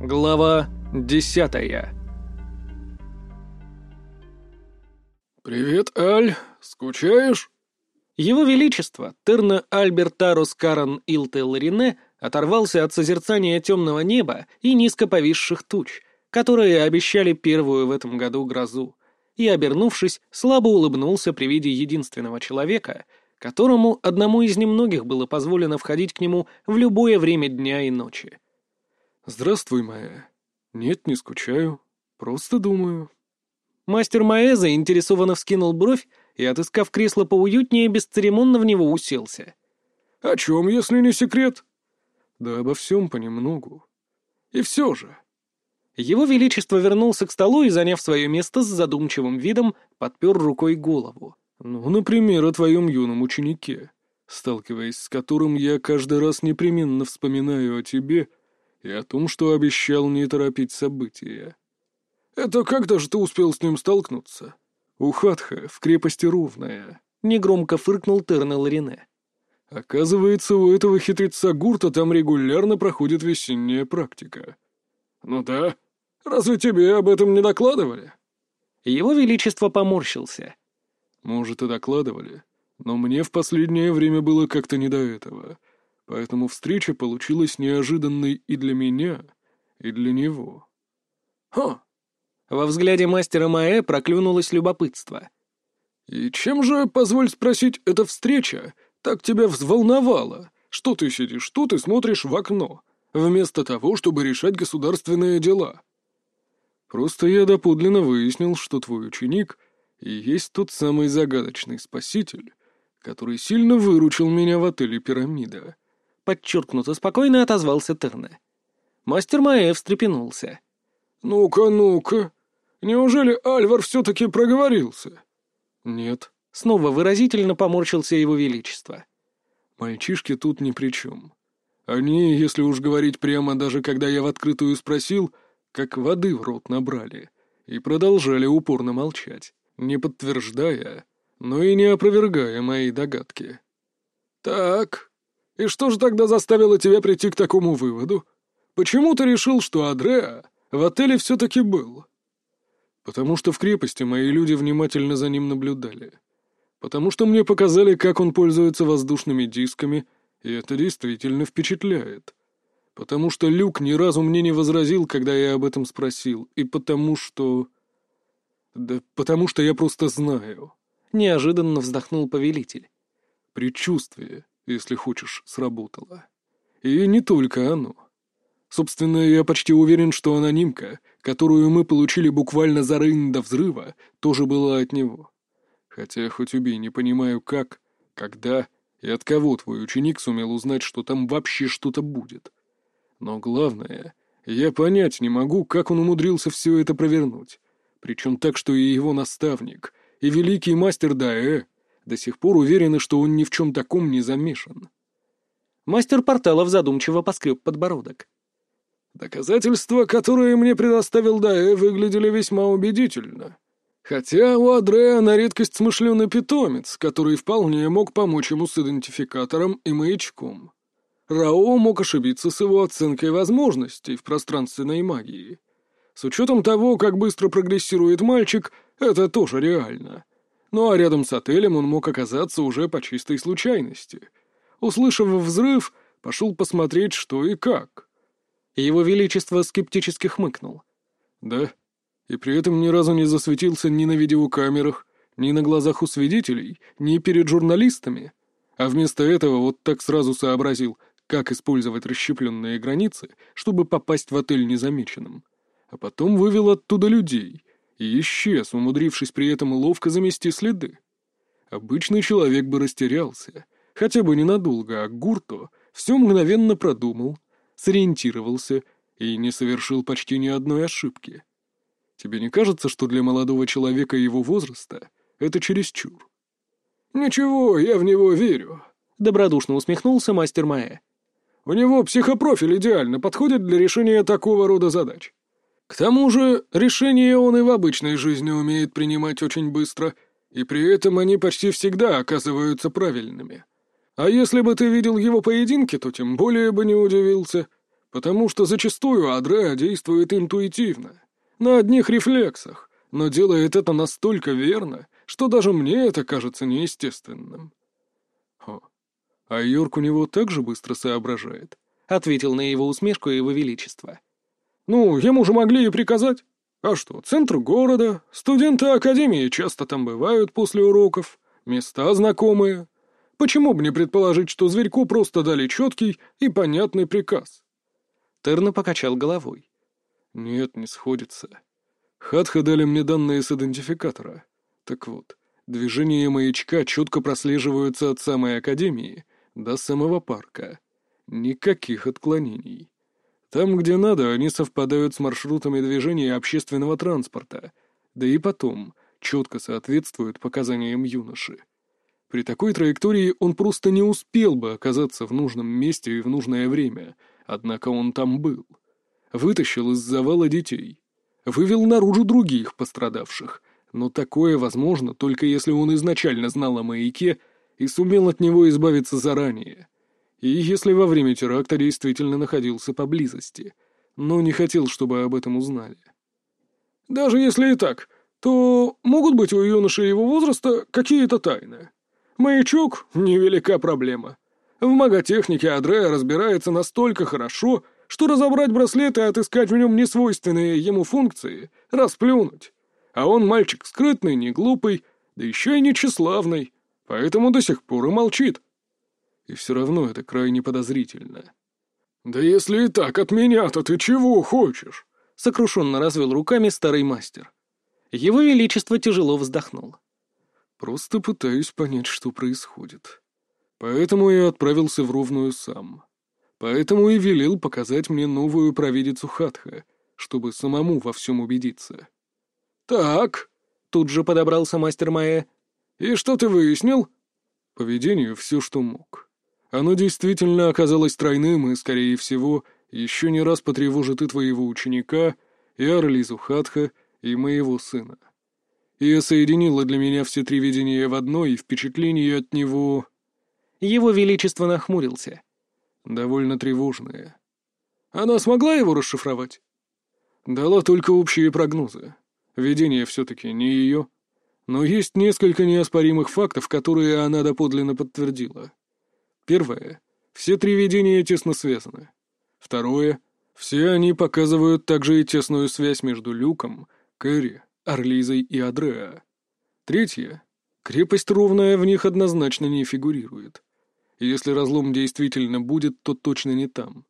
Глава десятая «Привет, Аль. Скучаешь?» Его Величество, Терна Альбертарус Каран Илтел Рине, оторвался от созерцания темного неба и низко повисших туч, которые обещали первую в этом году грозу, и, обернувшись, слабо улыбнулся при виде единственного человека, которому одному из немногих было позволено входить к нему в любое время дня и ночи. «Здравствуй, моя. Нет, не скучаю. Просто думаю». Мастер Маэ заинтересованно вскинул бровь и, отыскав кресло поуютнее, бесцеремонно в него уселся. «О чем, если не секрет?» «Да обо всем понемногу. И все же...» Его Величество вернулся к столу и, заняв свое место с задумчивым видом, подпер рукой голову. «Ну, например, о твоем юном ученике, сталкиваясь с которым я каждый раз непременно вспоминаю о тебе и о том, что обещал не торопить события. Это когда же ты успел с ним столкнуться?» «У Хатха, в крепости Ровная», — негромко фыркнул Тернел Рене. «Оказывается, у этого хитреца Гурта там регулярно проходит весенняя практика». «Ну да. Разве тебе об этом не докладывали?» Его Величество поморщился. «Может, и докладывали, но мне в последнее время было как-то не до этого, поэтому встреча получилась неожиданной и для меня, и для него». «Ха!» Во взгляде мастера Маэ проклюнулось любопытство. «И чем же, позволь спросить, эта встреча так тебя взволновала? Что ты сидишь тут и смотришь в окно, вместо того, чтобы решать государственные дела?» «Просто я доподлинно выяснил, что твой ученик и есть тот самый загадочный спаситель, который сильно выручил меня в отеле «Пирамида». Подчеркнуто спокойно отозвался Терне. Мастер Маэ встрепенулся. «Ну-ка, ну-ка, Неужели Альвар все-таки проговорился?» «Нет». Снова выразительно поморщился его величество. «Мальчишки тут ни при чем. Они, если уж говорить прямо, даже когда я в открытую спросил, как воды в рот набрали, и продолжали упорно молчать, не подтверждая, но и не опровергая мои догадки». «Так, и что же тогда заставило тебя прийти к такому выводу? Почему ты решил, что Адреа в отеле все-таки был?» Потому что в крепости мои люди внимательно за ним наблюдали. Потому что мне показали, как он пользуется воздушными дисками, и это действительно впечатляет. Потому что Люк ни разу мне не возразил, когда я об этом спросил, и потому что... Да потому что я просто знаю. Неожиданно вздохнул повелитель. Предчувствие, если хочешь, сработало. И не только оно. Собственно, я почти уверен, что анонимка, которую мы получили буквально за рынь до взрыва, тоже была от него. Хотя, хоть убей, не понимаю, как, когда и от кого твой ученик сумел узнать, что там вообще что-то будет. Но главное, я понять не могу, как он умудрился все это провернуть. Причем так, что и его наставник, и великий мастер Даэ до сих пор уверены, что он ни в чем таком не замешан. Мастер порталов задумчиво поскреб подбородок. Доказательства, которые мне предоставил Даэ, выглядели весьма убедительно. Хотя у Адрея на редкость смышленый питомец, который вполне мог помочь ему с идентификатором и маячком. Рао мог ошибиться с его оценкой возможностей в пространственной магии. С учетом того, как быстро прогрессирует мальчик, это тоже реально. Ну а рядом с отелем он мог оказаться уже по чистой случайности. Услышав взрыв, пошел посмотреть, что и как. Его Величество скептически хмыкнул. «Да? И при этом ни разу не засветился ни на видеокамерах, ни на глазах у свидетелей, ни перед журналистами. А вместо этого вот так сразу сообразил, как использовать расщепленные границы, чтобы попасть в отель незамеченным. А потом вывел оттуда людей и исчез, умудрившись при этом ловко замести следы. Обычный человек бы растерялся, хотя бы ненадолго, а Гурто все мгновенно продумал — сориентировался и не совершил почти ни одной ошибки. Тебе не кажется, что для молодого человека его возраста это чересчур? «Ничего, я в него верю», — добродушно усмехнулся мастер Маэ. «У него психопрофиль идеально подходит для решения такого рода задач. К тому же решения он и в обычной жизни умеет принимать очень быстро, и при этом они почти всегда оказываются правильными. А если бы ты видел его поединки, то тем более бы не удивился. Потому что зачастую Адреа действует интуитивно, на одних рефлексах, но делает это настолько верно, что даже мне это кажется неестественным. Хо. А Йорк у него так же быстро соображает, — ответил на его усмешку его величество. Ну, ему же могли и приказать. А что, центр города, студенты академии часто там бывают после уроков, места знакомые. Почему бы не предположить, что зверьку просто дали четкий и понятный приказ? Терна покачал головой. Нет, не сходится. Хатха дали мне данные с идентификатора. Так вот, движения маячка четко прослеживаются от самой академии до самого парка. Никаких отклонений. Там, где надо, они совпадают с маршрутами движения общественного транспорта, да и потом четко соответствуют показаниям юноши. При такой траектории он просто не успел бы оказаться в нужном месте и в нужное время, однако он там был. Вытащил из завала детей. Вывел наружу других пострадавших, но такое возможно только если он изначально знал о маяке и сумел от него избавиться заранее и если во время теракта действительно находился поблизости, но не хотел, чтобы об этом узнали. Даже если и так, то могут быть у юноши его возраста какие-то тайны. Маячок — невелика проблема. В маготехнике Адрея разбирается настолько хорошо, что разобрать браслет и отыскать в нем несвойственные ему функции — расплюнуть. А он мальчик скрытный, не глупый, да еще и не тщеславный, поэтому до сих пор и молчит. И все равно это крайне подозрительно. «Да если и так от меня-то ты чего хочешь?» — сокрушенно развел руками старый мастер. Его Величество тяжело вздохнул. «Просто пытаюсь понять, что происходит. Поэтому я отправился в Ровную сам. Поэтому и велел показать мне новую провидицу Хатха, чтобы самому во всем убедиться». «Так», — тут же подобрался мастер Майя. «И что ты выяснил?» «Поведению все, что мог. Оно действительно оказалось тройным и, скорее всего, еще не раз потревожит и твоего ученика, и Арлизу Хатха, и моего сына. И соединило для меня все три видения в одно, и впечатление от него... Его Величество нахмурился. Довольно тревожное. Она смогла его расшифровать? Дала только общие прогнозы. Видение все-таки не ее. Но есть несколько неоспоримых фактов, которые она доподлинно подтвердила. Первое. Все три видения тесно связаны. Второе. Все они показывают также и тесную связь между Люком, Кэрри, Орлизой и Адреа. Третье. Крепость ровная в них однозначно не фигурирует. Если разлом действительно будет, то точно не там.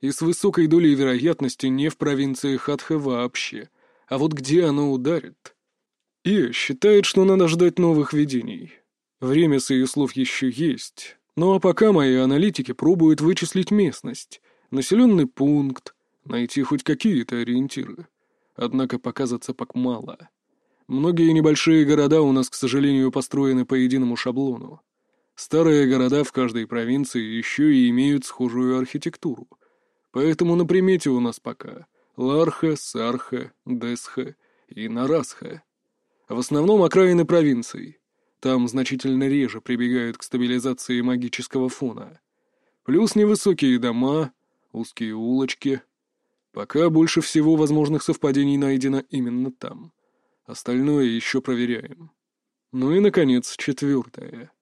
И с высокой долей вероятности не в провинции Хатха вообще. А вот где оно ударит? И считает, что надо ждать новых видений. Время с ее слов еще есть, ну а пока мои аналитики пробуют вычислить местность, населенный пункт, найти хоть какие-то ориентиры. Однако показаться пак мало. Многие небольшие города у нас, к сожалению, построены по единому шаблону. Старые города в каждой провинции еще и имеют схожую архитектуру. Поэтому на примете у нас пока Ларха, Сарха, Десха и Нарасха. В основном окраины провинций — там значительно реже прибегают к стабилизации магического фона. Плюс невысокие дома, узкие улочки. Пока больше всего возможных совпадений найдено именно там. Остальное еще проверяем. Ну и, наконец, четвертое.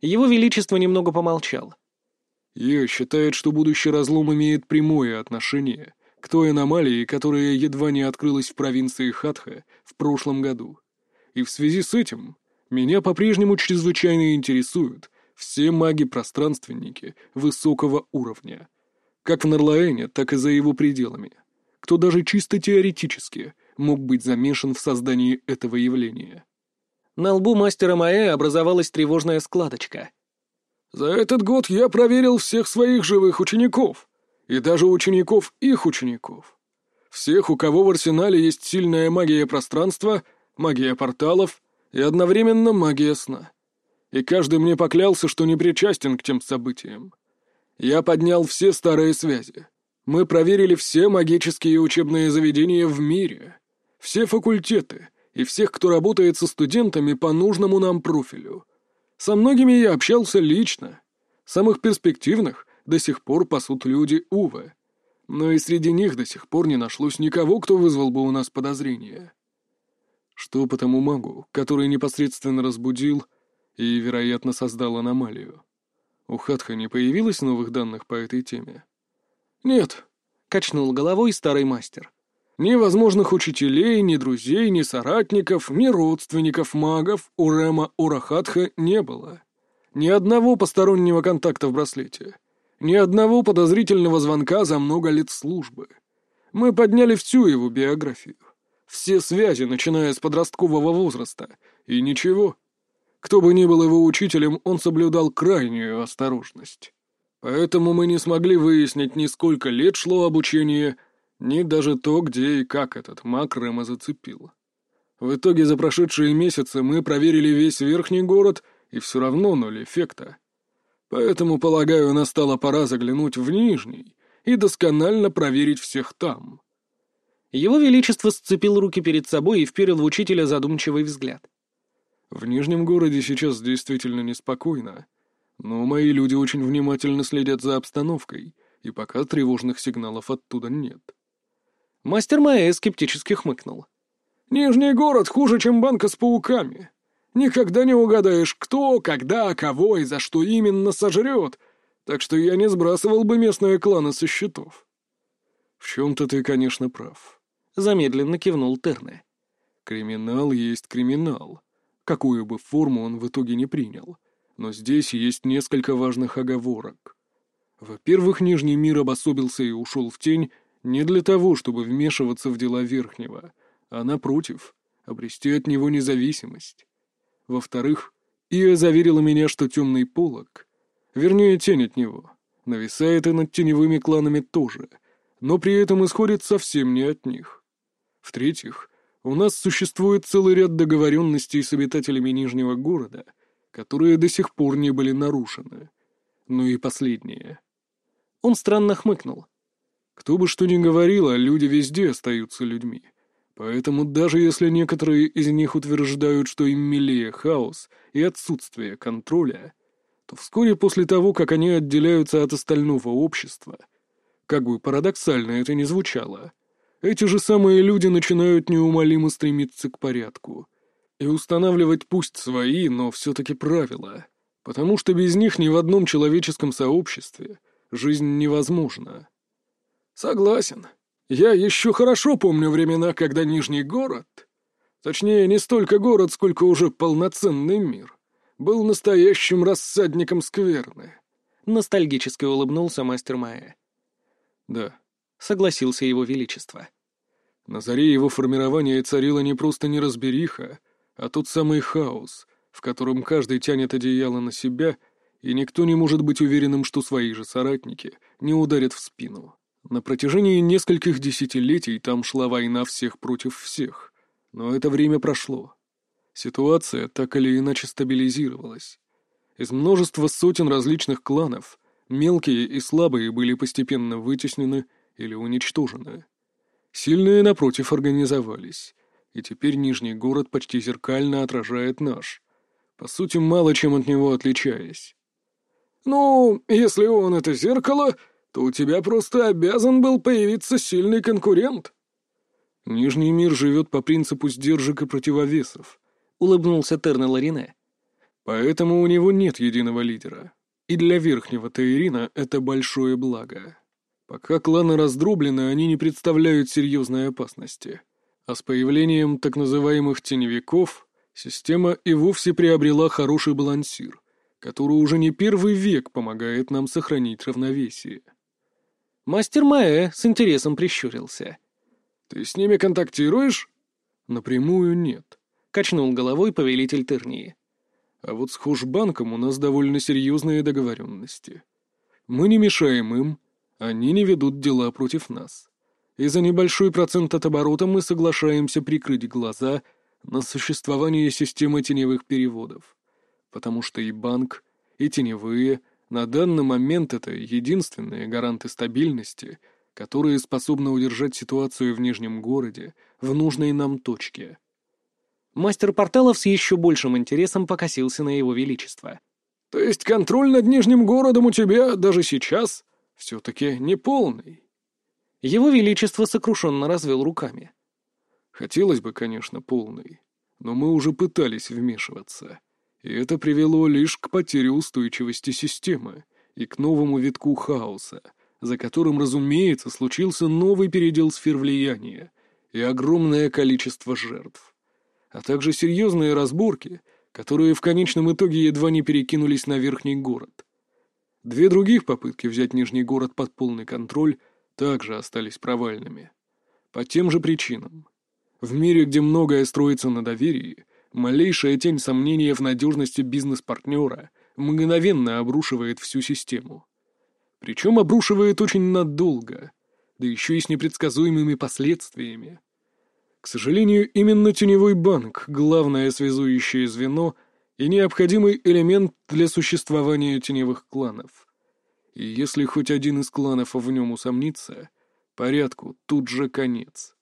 Его Величество немного помолчал. Я считает, что будущий разлом имеет прямое отношение к той аномалии, которая едва не открылась в провинции Хатха в прошлом году. И в связи с этим меня по-прежнему чрезвычайно интересуют все маги-пространственники высокого уровня. Как в Нарлаэне, так и за его пределами. Кто даже чисто теоретически мог быть замешан в создании этого явления. На лбу мастера Маэ образовалась тревожная складочка. «За этот год я проверил всех своих живых учеников, и даже учеников их учеников. Всех, у кого в арсенале есть сильная магия пространства, магия порталов — и одновременно магия сна. И каждый мне поклялся, что не причастен к тем событиям. Я поднял все старые связи. Мы проверили все магические учебные заведения в мире, все факультеты и всех, кто работает со студентами по нужному нам профилю. Со многими я общался лично. Самых перспективных до сих пор пасут люди Увы. но и среди них до сих пор не нашлось никого, кто вызвал бы у нас подозрения. Что по тому магу, который непосредственно разбудил и, вероятно, создал аномалию? У Хатха не появилось новых данных по этой теме? Нет, — качнул головой старый мастер. Ни возможных учителей, ни друзей, ни соратников, ни родственников магов у Рема Урахатха не было. Ни одного постороннего контакта в браслете. Ни одного подозрительного звонка за много лет службы. Мы подняли всю его биографию. Все связи, начиная с подросткового возраста. И ничего. Кто бы ни был его учителем, он соблюдал крайнюю осторожность. Поэтому мы не смогли выяснить, ни сколько лет шло обучение, ни даже то, где и как этот маг Рема зацепил. В итоге за прошедшие месяцы мы проверили весь верхний город, и все равно ноль эффекта. Поэтому, полагаю, настала пора заглянуть в нижний и досконально проверить всех там. Его Величество сцепил руки перед собой и вперил в учителя задумчивый взгляд. В Нижнем городе сейчас действительно неспокойно, но мои люди очень внимательно следят за обстановкой, и пока тревожных сигналов оттуда нет. Мастер Маэ скептически хмыкнул. «Нижний город хуже, чем банка с пауками. Никогда не угадаешь, кто, когда, кого и за что именно сожрет, так что я не сбрасывал бы местные кланы со счетов». «В чем-то ты, конечно, прав», — замедленно кивнул Терне. «Криминал есть криминал, какую бы форму он в итоге не принял. Но здесь есть несколько важных оговорок. Во-первых, Нижний мир обособился и ушел в тень не для того, чтобы вмешиваться в дела Верхнего, а, напротив, обрести от него независимость. Во-вторых, Ия заверила меня, что темный полог, вернее, тень от него, нависает и над теневыми кланами тоже, но при этом исходит совсем не от них. В-третьих, у нас существует целый ряд договоренностей с обитателями Нижнего города, которые до сих пор не были нарушены. Ну и последнее. Он странно хмыкнул. Кто бы что ни говорил, а люди везде остаются людьми. Поэтому даже если некоторые из них утверждают, что им милее хаос и отсутствие контроля, то вскоре после того, как они отделяются от остального общества, как бы парадоксально это ни звучало, эти же самые люди начинают неумолимо стремиться к порядку и устанавливать пусть свои, но все-таки правила, потому что без них ни в одном человеческом сообществе жизнь невозможна. Согласен. Я еще хорошо помню времена, когда Нижний город, точнее, не столько город, сколько уже полноценный мир, был настоящим рассадником скверны. Ностальгически улыбнулся мастер Майя. Да, согласился его величество. На заре его формирования царила не просто неразбериха, а тот самый хаос, в котором каждый тянет одеяло на себя, и никто не может быть уверенным, что свои же соратники не ударят в спину. На протяжении нескольких десятилетий там шла война всех против всех, но это время прошло. Ситуация так или иначе стабилизировалась. Из множества сотен различных кланов мелкие и слабые были постепенно вытеснены или уничтожены. Сильные, напротив, организовались, и теперь Нижний город почти зеркально отражает наш, по сути, мало чем от него отличаясь. «Ну, если он — это зеркало, то у тебя просто обязан был появиться сильный конкурент». «Нижний мир живет по принципу сдержек и противовесов», — улыбнулся Терна Ларине. «Поэтому у него нет единого лидера. И для Верхнего Таирина это большое благо». Пока кланы раздроблены, они не представляют серьезной опасности. А с появлением так называемых теневиков система и вовсе приобрела хороший балансир, который уже не первый век помогает нам сохранить равновесие. Мастер Маэ с интересом прищурился. «Ты с ними контактируешь?» «Напрямую нет», — качнул головой повелитель Тернии. «А вот с Хушбанком у нас довольно серьезные договоренности. Мы не мешаем им, они не ведут дела против нас. И за небольшой процент от оборота мы соглашаемся прикрыть глаза на существование системы теневых переводов. Потому что и банк, и теневые на данный момент это единственные гаранты стабильности, которые способны удержать ситуацию в Нижнем городе в нужной нам точке. Мастер порталов с еще большим интересом покосился на его величество. «То есть контроль над Нижним городом у тебя даже сейчас все-таки неполный. Его Величество сокрушенно развел руками. Хотелось бы, конечно, полной, но мы уже пытались вмешиваться, и это привело лишь к потере устойчивости системы и к новому витку хаоса, за которым, разумеется, случился новый передел сфер влияния и огромное количество жертв, а также серьезные разборки, которые в конечном итоге едва не перекинулись на верхний город. Две других попытки взять нижний город под полный контроль также остались провальными. По тем же причинам. В мире, где многое строится на доверии, малейшая тень сомнения в надежности бизнес-партнера мгновенно обрушивает всю систему. Причем обрушивает очень надолго, да еще и с непредсказуемыми последствиями. К сожалению, именно теневой банк — главное связующее звено и необходимый элемент для существования теневых кланов. И если хоть один из кланов в нем усомнится, порядку тут же конец.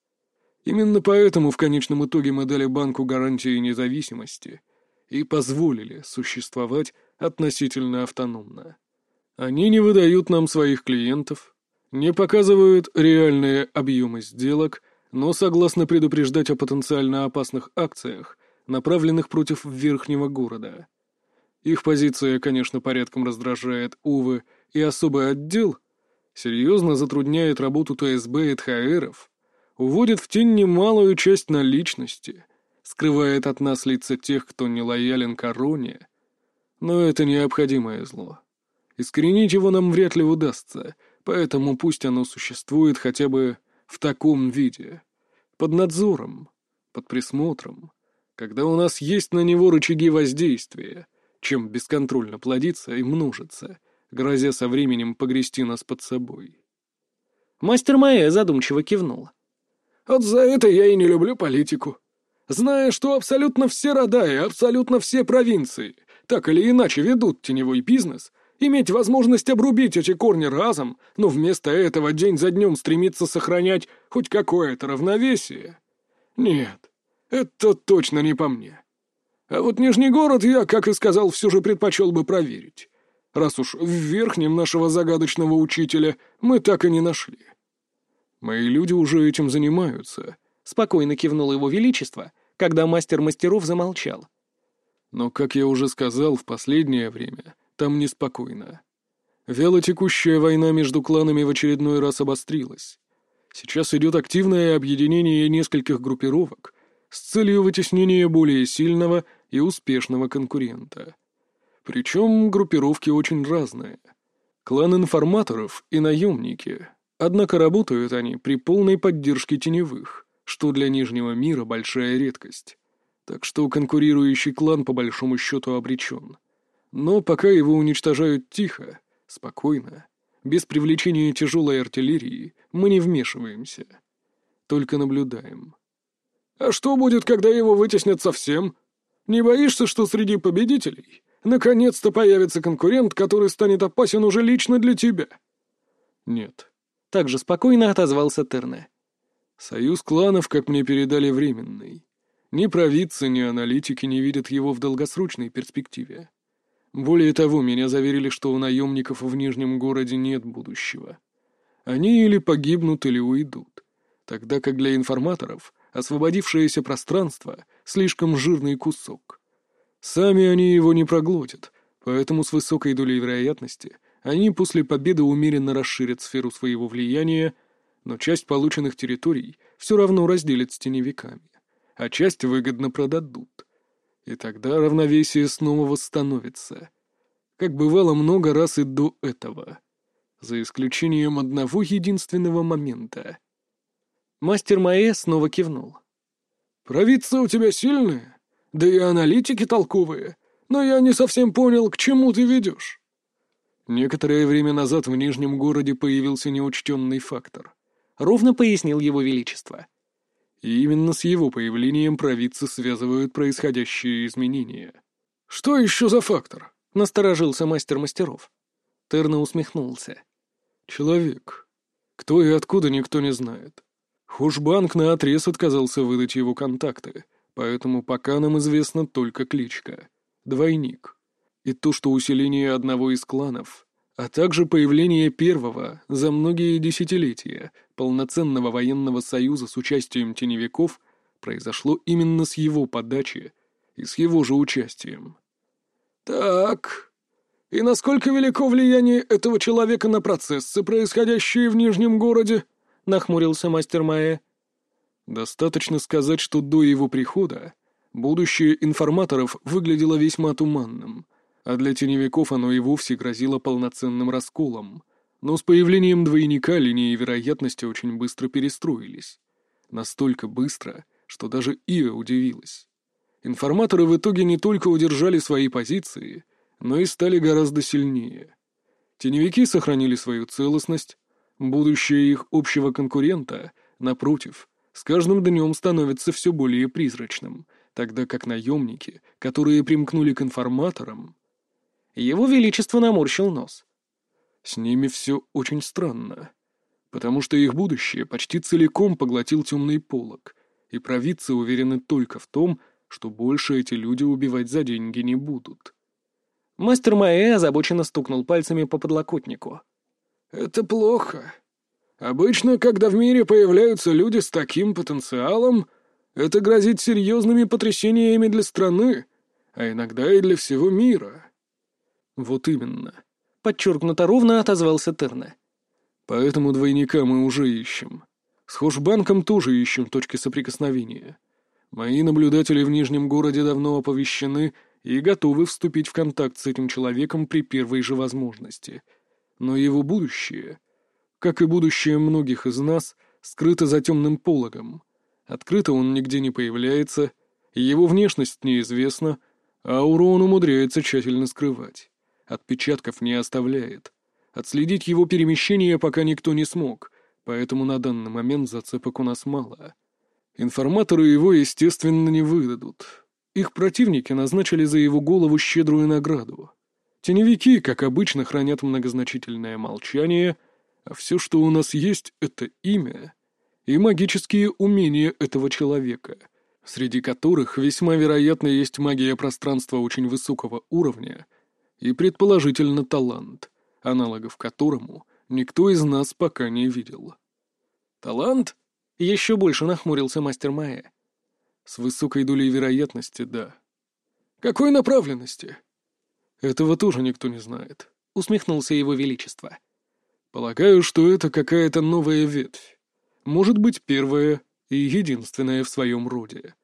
Именно поэтому в конечном итоге мы дали банку гарантии независимости и позволили существовать относительно автономно. Они не выдают нам своих клиентов, не показывают реальные объемы сделок, но согласны предупреждать о потенциально опасных акциях, направленных против верхнего города. Их позиция, конечно, порядком раздражает Увы и особый отдел, серьезно затрудняет работу ТСБ и ТХРов, уводит в тень немалую часть наличности, скрывает от нас лица тех, кто не лоялен короне. Но это необходимое зло. Искоренить его нам вряд ли удастся, поэтому пусть оно существует хотя бы в таком виде. Под надзором, под присмотром, когда у нас есть на него рычаги воздействия, чем бесконтрольно плодиться и множиться, грозя со временем погрести нас под собой. Мастер Майя задумчиво кивнул. «Вот за это я и не люблю политику. Зная, что абсолютно все рода и абсолютно все провинции так или иначе ведут теневой бизнес, иметь возможность обрубить эти корни разом, но вместо этого день за днем стремиться сохранять хоть какое-то равновесие. Нет, это точно не по мне. А вот Нижний город я, как и сказал, все же предпочел бы проверить. Раз уж в верхнем нашего загадочного учителя мы так и не нашли. Мои люди уже этим занимаются. Спокойно кивнул его величество, когда мастер мастеров замолчал. Но, как я уже сказал, в последнее время там неспокойно. Вялотекущая война между кланами в очередной раз обострилась. Сейчас идет активное объединение нескольких группировок с целью вытеснения более сильного и успешного конкурента. Причем группировки очень разные. Клан информаторов и наемники. Однако работают они при полной поддержке теневых, что для Нижнего мира большая редкость. Так что конкурирующий клан по большому счету обречен. Но пока его уничтожают тихо, спокойно, без привлечения тяжелой артиллерии, мы не вмешиваемся. Только наблюдаем. А что будет, когда его вытеснят совсем? Не боишься, что среди победителей наконец-то появится конкурент, который станет опасен уже лично для тебя? Нет. Так же спокойно отозвался Терне. Союз кланов, как мне передали, временный. Ни провидцы, ни аналитики не видят его в долгосрочной перспективе. Более того, меня заверили, что у наемников в Нижнем городе нет будущего. Они или погибнут, или уйдут. Тогда как для информаторов освободившееся пространство — слишком жирный кусок. Сами они его не проглотят, поэтому с высокой долей вероятности они после победы умеренно расширят сферу своего влияния, но часть полученных территорий все равно разделят с теневиками, а часть выгодно продадут — и тогда равновесие снова восстановится. Как бывало много раз и до этого. За исключением одного единственного момента. Мастер Маэ снова кивнул. «Провидцы у тебя сильные, да и аналитики толковые, но я не совсем понял, к чему ты ведешь». Некоторое время назад в Нижнем городе появился неучтенный фактор. Ровно пояснил его величество. И именно с его появлением провидцы связывают происходящие изменения. «Что еще за фактор?» — насторожился мастер мастеров. Терна усмехнулся. «Человек. Кто и откуда, никто не знает. Хушбанк наотрез отказался выдать его контакты, поэтому пока нам известна только кличка — Двойник. И то, что усиление одного из кланов а также появление первого за многие десятилетия полноценного военного союза с участием теневиков произошло именно с его подачи и с его же участием. «Так, и насколько велико влияние этого человека на процессы, происходящие в Нижнем городе?» — нахмурился мастер Майя. «Достаточно сказать, что до его прихода будущее информаторов выглядело весьма туманным, а для теневиков оно и вовсе грозило полноценным расколом. Но с появлением двойника линии вероятности очень быстро перестроились. Настолько быстро, что даже Ия удивилась. Информаторы в итоге не только удержали свои позиции, но и стали гораздо сильнее. Теневики сохранили свою целостность, будущее их общего конкурента, напротив, с каждым днем становится все более призрачным, тогда как наемники, которые примкнули к информаторам... Его Величество наморщил нос. С ними все очень странно, потому что их будущее почти целиком поглотил темный полог, и провидцы уверены только в том, что больше эти люди убивать за деньги не будут. Мастер Маэ озабоченно стукнул пальцами по подлокотнику. «Это плохо. Обычно, когда в мире появляются люди с таким потенциалом, это грозит серьезными потрясениями для страны, а иногда и для всего мира». «Вот именно», — подчеркнуто ровно отозвался Терна. «Поэтому двойника мы уже ищем. С Хошбанком тоже ищем точки соприкосновения. Мои наблюдатели в Нижнем городе давно оповещены — и готовы вступить в контакт с этим человеком при первой же возможности. Но его будущее, как и будущее многих из нас, скрыто за темным пологом. Открыто он нигде не появляется, его внешность неизвестна, а ауру он умудряется тщательно скрывать. Отпечатков не оставляет. Отследить его перемещение пока никто не смог, поэтому на данный момент зацепок у нас мало. Информаторы его, естественно, не выдадут, их противники назначили за его голову щедрую награду. Теневики, как обычно, хранят многозначительное молчание, а все, что у нас есть, — это имя и магические умения этого человека, среди которых весьма вероятно есть магия пространства очень высокого уровня и, предположительно, талант, аналогов которому никто из нас пока не видел. «Талант?» — еще больше нахмурился мастер Майя. С высокой долей вероятности, да. Какой направленности? Этого тоже никто не знает, усмехнулся его величество. Полагаю, что это какая-то новая ветвь. Может быть, первая и единственная в своем роде.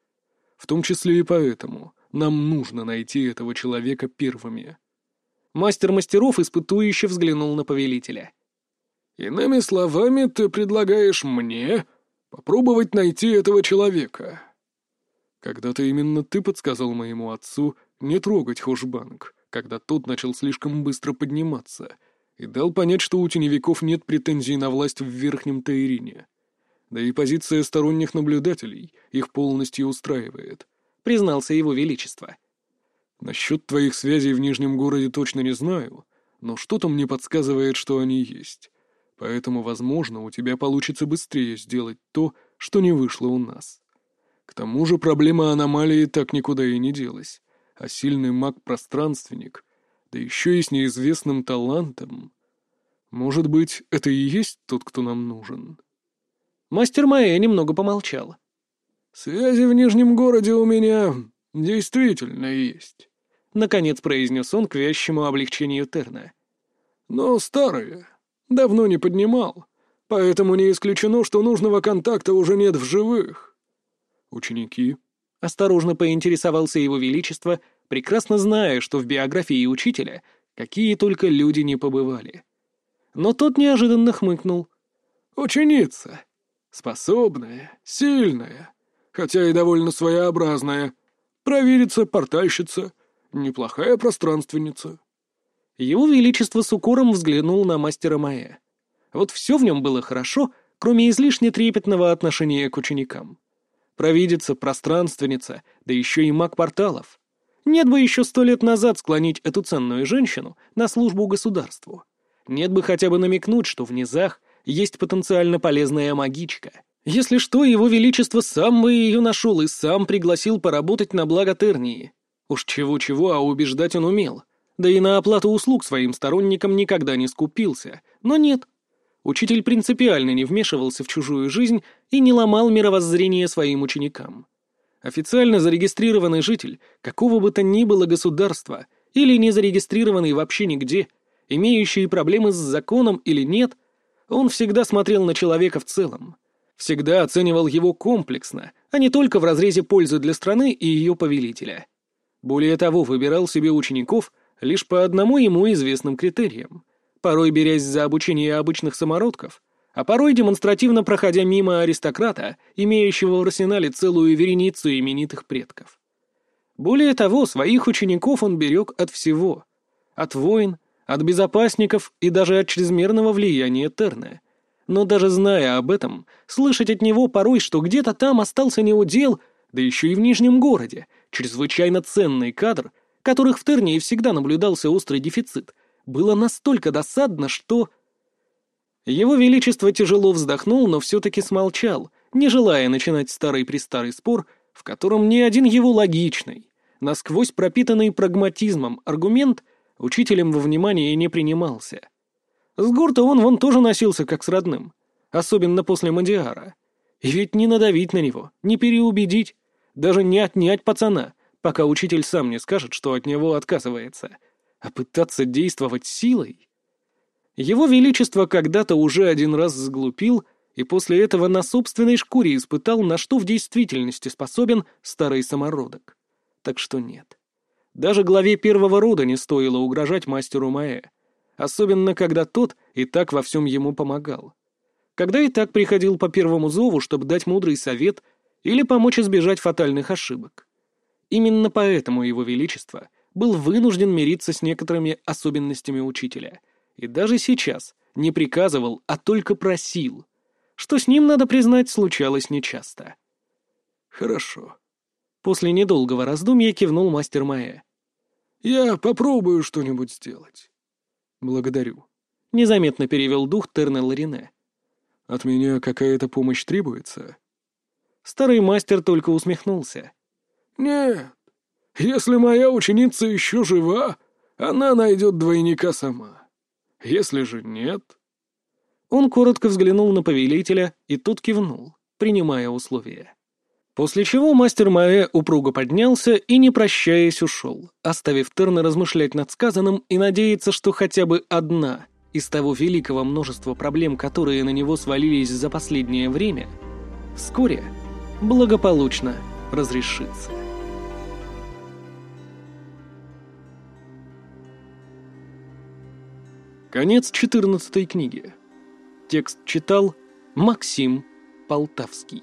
В том числе и поэтому нам нужно найти этого человека первыми. Мастер мастеров испытующе взглянул на повелителя. «Иными словами, ты предлагаешь мне попробовать найти этого человека?» Когда-то именно ты подсказал моему отцу не трогать Хошбанк, когда тот начал слишком быстро подниматься, и дал понять, что у теневиков нет претензий на власть в Верхнем Таирине. Да и позиция сторонних наблюдателей их полностью устраивает, — признался его величество. Насчет твоих связей в Нижнем городе точно не знаю, но что-то мне подсказывает, что они есть. Поэтому, возможно, у тебя получится быстрее сделать то, что не вышло у нас. К тому же проблема аномалии так никуда и не делась, а сильный маг-пространственник, да еще и с неизвестным талантом. Может быть, это и есть тот, кто нам нужен? Мастер Майя немного помолчал. «Связи в Нижнем городе у меня действительно есть», — наконец произнес он к вящему облегчению Терна. «Но старые. Давно не поднимал, поэтому не исключено, что нужного контакта уже нет в живых. «Ученики?» — осторожно поинтересовался его величество, прекрасно зная, что в биографии учителя какие только люди не побывали. Но тот неожиданно хмыкнул. «Ученица. Способная, сильная, хотя и довольно своеобразная. Проверится, портальщица, неплохая пространственница». Его Величество с укором взглянул на мастера Маэ. Вот все в нем было хорошо, кроме излишне трепетного отношения к ученикам. Провидица, пространственница, да еще и маг порталов. Нет бы еще сто лет назад склонить эту ценную женщину на службу государству. Нет бы хотя бы намекнуть, что в низах есть потенциально полезная магичка. Если что, его величество сам бы ее нашел и сам пригласил поработать на благо Тернии. Уж чего-чего, а убеждать он умел. Да и на оплату услуг своим сторонникам никогда не скупился. Но нет. Учитель принципиально не вмешивался в чужую жизнь и не ломал мировоззрение своим ученикам. Официально зарегистрированный житель какого бы то ни было государства или не зарегистрированный вообще нигде, имеющий проблемы с законом или нет, он всегда смотрел на человека в целом. Всегда оценивал его комплексно, а не только в разрезе пользы для страны и ее повелителя. Более того, выбирал себе учеников лишь по одному ему известным критериям, порой берясь за обучение обычных самородков, а порой демонстративно проходя мимо аристократа, имеющего в арсенале целую вереницу именитых предков. Более того, своих учеников он берег от всего — от войн, от безопасников и даже от чрезмерного влияния Терна. Но даже зная об этом, слышать от него порой, что где-то там остался неудел, да еще и в Нижнем городе, чрезвычайно ценный кадр, которых в Тернии всегда наблюдался острый дефицит, было настолько досадно, что... Его Величество тяжело вздохнул, но все-таки смолчал, не желая начинать старый-престарый спор, в котором ни один его логичный, насквозь пропитанный прагматизмом аргумент учителем во внимание не принимался. С Гурта он вон тоже носился как с родным, особенно после Мадиара. И ведь не надавить на него, не переубедить, даже не отнять пацана, пока учитель сам не скажет, что от него отказывается. А пытаться действовать силой? Его Величество когда-то уже один раз сглупил и после этого на собственной шкуре испытал, на что в действительности способен старый самородок. Так что нет. Даже главе первого рода не стоило угрожать мастеру Маэ, особенно когда тот и так во всем ему помогал. Когда и так приходил по первому зову, чтобы дать мудрый совет или помочь избежать фатальных ошибок. Именно поэтому его величество был вынужден мириться с некоторыми особенностями учителя, и даже сейчас не приказывал, а только просил, что с ним, надо признать, случалось нечасто. «Хорошо». После недолгого раздумья кивнул мастер Майя. «Я попробую что-нибудь сделать». «Благодарю». Незаметно перевел дух Тернел Рине. «От меня какая-то помощь требуется?» Старый мастер только усмехнулся. «Нет, если моя ученица еще жива, она найдет двойника сама. Если же нет...» Он коротко взглянул на повелителя, и тут кивнул, принимая условия. После чего мастер Маэ упруго поднялся и, не прощаясь, ушел, оставив Терна размышлять над сказанным и надеяться, что хотя бы одна из того великого множества проблем, которые на него свалились за последнее время, вскоре благополучно разрешится. Конец 14 книги. Текст читал Максим Полтавский.